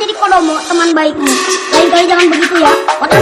jadi Kodomo, teman baikmu. Lain kali jangan begitu ya. Otak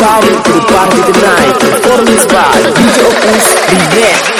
everybody to the party tonight. Performance by DJ Opus Remix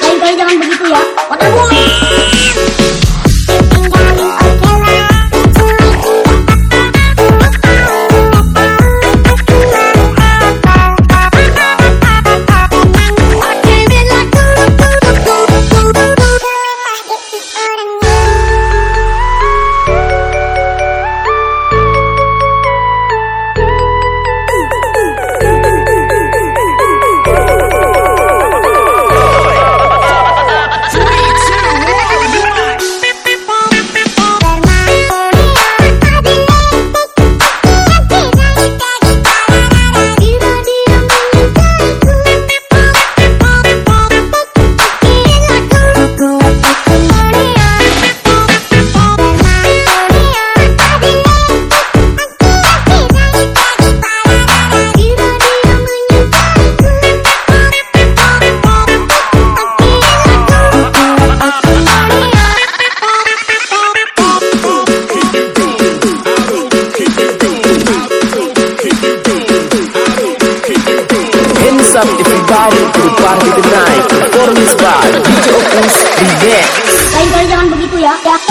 Lain kali jangan begitu ya. Otak to the party tonight. Performance by DJ Opus Remix. Lain jangan begitu ya, ya.